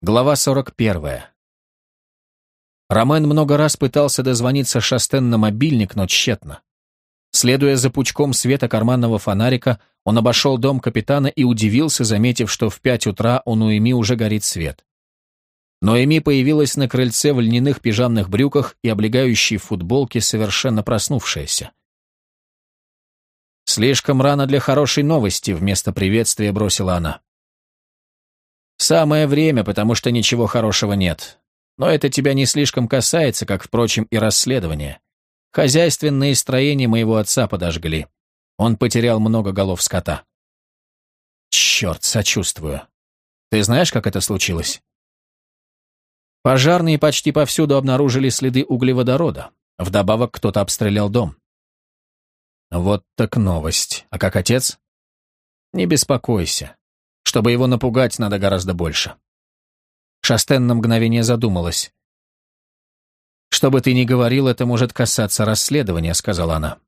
Глава 41. Ромен много раз пытался дозвониться Шастен на мобильник, но тщетно. Следуя за пучком света карманного фонарика, он обошел дом капитана и удивился, заметив, что в пять утра у Ноэми уже горит свет. Ноэми появилась на крыльце в льняных пижамных брюках и облегающей футболке, совершенно проснувшаяся. «Слишком рано для хорошей новости», — вместо приветствия бросила она. Самое время, потому что ничего хорошего нет. Но это тебя не слишком касается, как, впрочем, и расследование. Хозяйственные строения моего отца подожгли. Он потерял много голов скота. Черт, сочувствую. Ты знаешь, как это случилось? Пожарные почти повсюду обнаружили следы углеводорода. Вдобавок кто-то обстрелял дом. Вот так новость. А как отец? Не беспокойся. Чтобы его напугать, надо гораздо больше. Шастен на мгновение задумалась. «Что бы ты ни говорил, это может касаться расследования», — сказала она.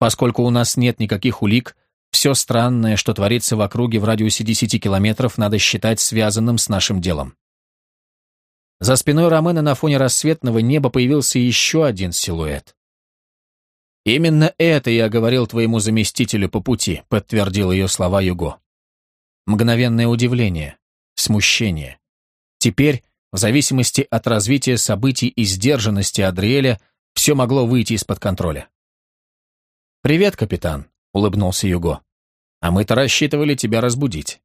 «Поскольку у нас нет никаких улик, все странное, что творится в округе в радиусе 10 километров, надо считать связанным с нашим делом». За спиной Ромена на фоне рассветного неба появился еще один силуэт. «Именно это я говорил твоему заместителю по пути», — подтвердил ее слова Юго. Мгновенное удивление, смущение. Теперь, в зависимости от развития событий и сдержанности Адриэля, все могло выйти из-под контроля. «Привет, капитан», — улыбнулся Юго. «А мы-то рассчитывали тебя разбудить».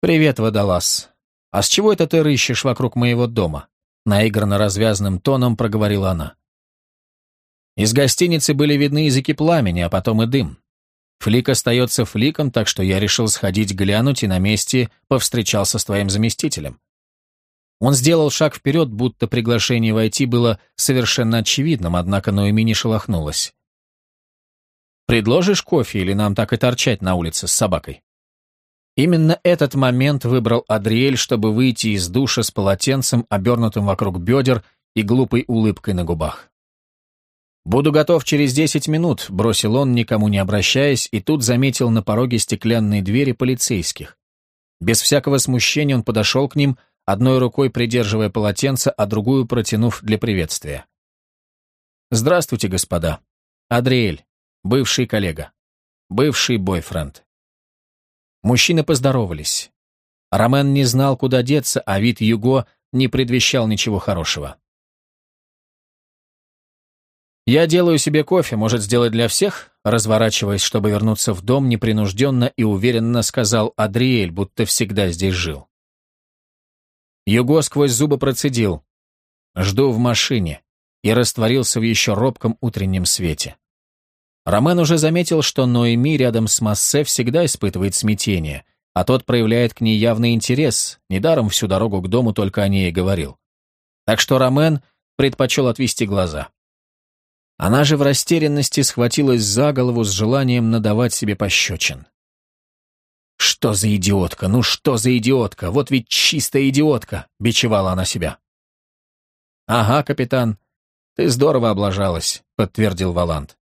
«Привет, водолаз. А с чего это ты рыщешь вокруг моего дома?» Наигранно развязным тоном проговорила она. Из гостиницы были видны языки пламени, а потом и дым. Флик остается фликом, так что я решил сходить глянуть и на месте повстречался с твоим заместителем. Он сделал шаг вперед, будто приглашение войти было совершенно очевидным, однако Ноэми не шелохнулась. «Предложишь кофе или нам так и торчать на улице с собакой?» Именно этот момент выбрал Адриэль, чтобы выйти из душа с полотенцем, обернутым вокруг бедер и глупой улыбкой на губах. «Буду готов через десять минут», — бросил он, никому не обращаясь, и тут заметил на пороге стеклянные двери полицейских. Без всякого смущения он подошел к ним, одной рукой придерживая полотенце, а другую протянув для приветствия. «Здравствуйте, господа. Адриэль, бывший коллега, бывший бойфренд». Мужчины поздоровались. Ромен не знал, куда деться, а вид Юго не предвещал ничего хорошего. «Я делаю себе кофе, может, сделать для всех?» Разворачиваясь, чтобы вернуться в дом, непринужденно и уверенно сказал Адриэль, будто всегда здесь жил. Юго сквозь зубы процедил. «Жду в машине», и растворился в еще робком утреннем свете. Ромен уже заметил, что Ноэми рядом с Массе всегда испытывает смятение, а тот проявляет к ней явный интерес, недаром всю дорогу к дому только о ней и говорил. Так что Ромен предпочел отвести глаза. Она же в растерянности схватилась за голову с желанием надавать себе пощечин. «Что за идиотка? Ну что за идиотка? Вот ведь чистая идиотка!» — бичевала она себя. «Ага, капитан, ты здорово облажалась», — подтвердил Валант.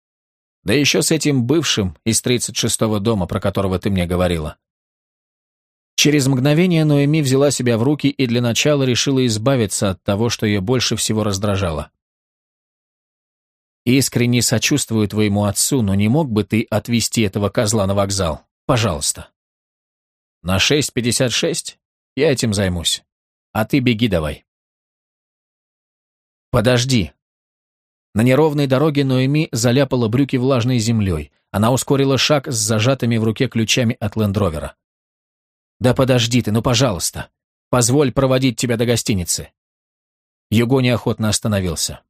«Да еще с этим бывшим из 36-го дома, про которого ты мне говорила». Через мгновение Ноэми взяла себя в руки и для начала решила избавиться от того, что ее больше всего раздражало. Искренне сочувствую твоему отцу, но не мог бы ты отвезти этого козла на вокзал? Пожалуйста. На 6.56? Я этим займусь. А ты беги давай. Подожди. На неровной дороге Ноэми заляпала брюки влажной землей. Она ускорила шаг с зажатыми в руке ключами от лендровера. Да подожди ты, ну пожалуйста. Позволь проводить тебя до гостиницы. Юго неохотно остановился.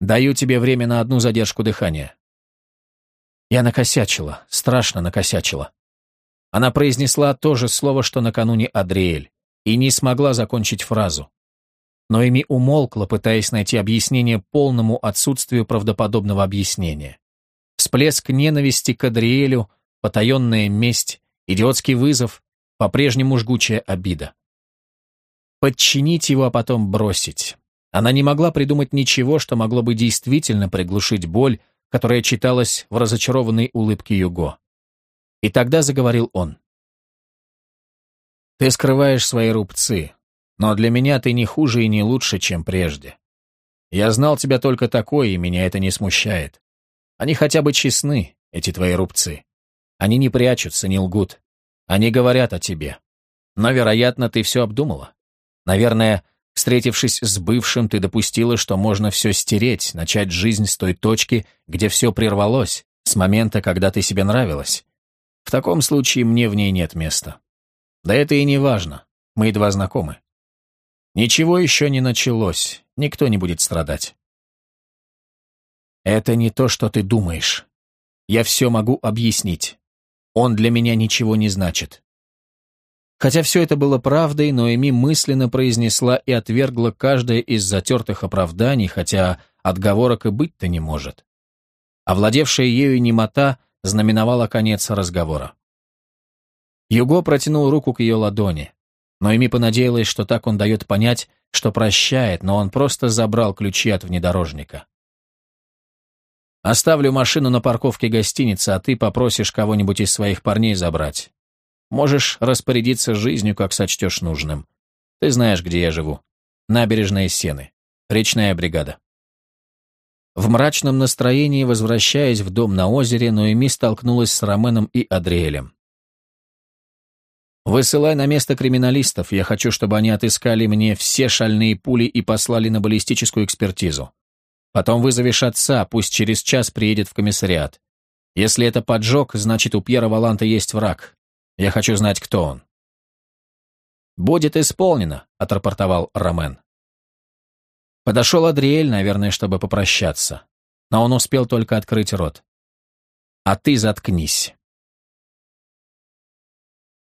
Даю тебе время на одну задержку дыхания. Я накосячила, страшно накосячила. Она произнесла то же слово, что накануне Адриэль, и не смогла закончить фразу. Но Эми умолкла, пытаясь найти объяснение полному отсутствию правдоподобного объяснения. Всплеск ненависти к Адриэлю, потаенная месть, идиотский вызов, по-прежнему жгучая обида. Подчинить его, а потом бросить. Она не могла придумать ничего, что могло бы действительно приглушить боль, которая читалась в разочарованной улыбке Юго. И тогда заговорил он. Ты скрываешь свои рубцы, но для меня ты не хуже и не лучше, чем прежде. Я знал тебя только такой, и меня это не смущает. Они хотя бы честны, эти твои рубцы. Они не прячутся, не лгут. Они говорят о тебе. Но, вероятно, ты все обдумала. Наверное, встретившись с бывшим, ты допустила, что можно все стереть, начать жизнь с той точки, где все прервалось, с момента, когда ты себе нравилась. В таком случае мне в ней нет места. Да это и не важно. Мы едва знакомы. Ничего еще не началось, никто не будет страдать. Это не то, что ты думаешь. Я все могу объяснить. Он для меня ничего не значит. Хотя все это было правдой, но Эми мысленно произнесла и отвергла каждое из затертых оправданий, хотя отговорок и быть-то не может. Овладевшая ею немота знаменовала конец разговора. Юго протянул руку к ее ладони, но Эми понадеялась, что так он дает понять, что прощает, но он просто забрал ключи от внедорожника. «Оставлю машину на парковке гостиницы, а ты попросишь кого-нибудь из своих парней забрать. Можешь распорядиться жизнью, как сочтешь нужным. Ты знаешь, где я живу. Набережная Сены. Речная бригада». В мрачном настроении, возвращаясь в дом на озере, Ноэми столкнулась с Роменом и Адриэлем. «Высылай на место криминалистов. Я хочу, чтобы они отыскали мне все шальные пули и послали на баллистическую экспертизу. Потом вызовешь отца, пусть через час приедет в комиссариат. Если это поджог, значит, у Пьера Валанта есть враг. Я хочу знать, кто он». «Будет исполнено», — отрапортовал Ромен. Подошел Адриэль, наверное, чтобы попрощаться. Но он успел только открыть рот. «А ты заткнись».